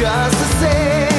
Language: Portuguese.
just the same.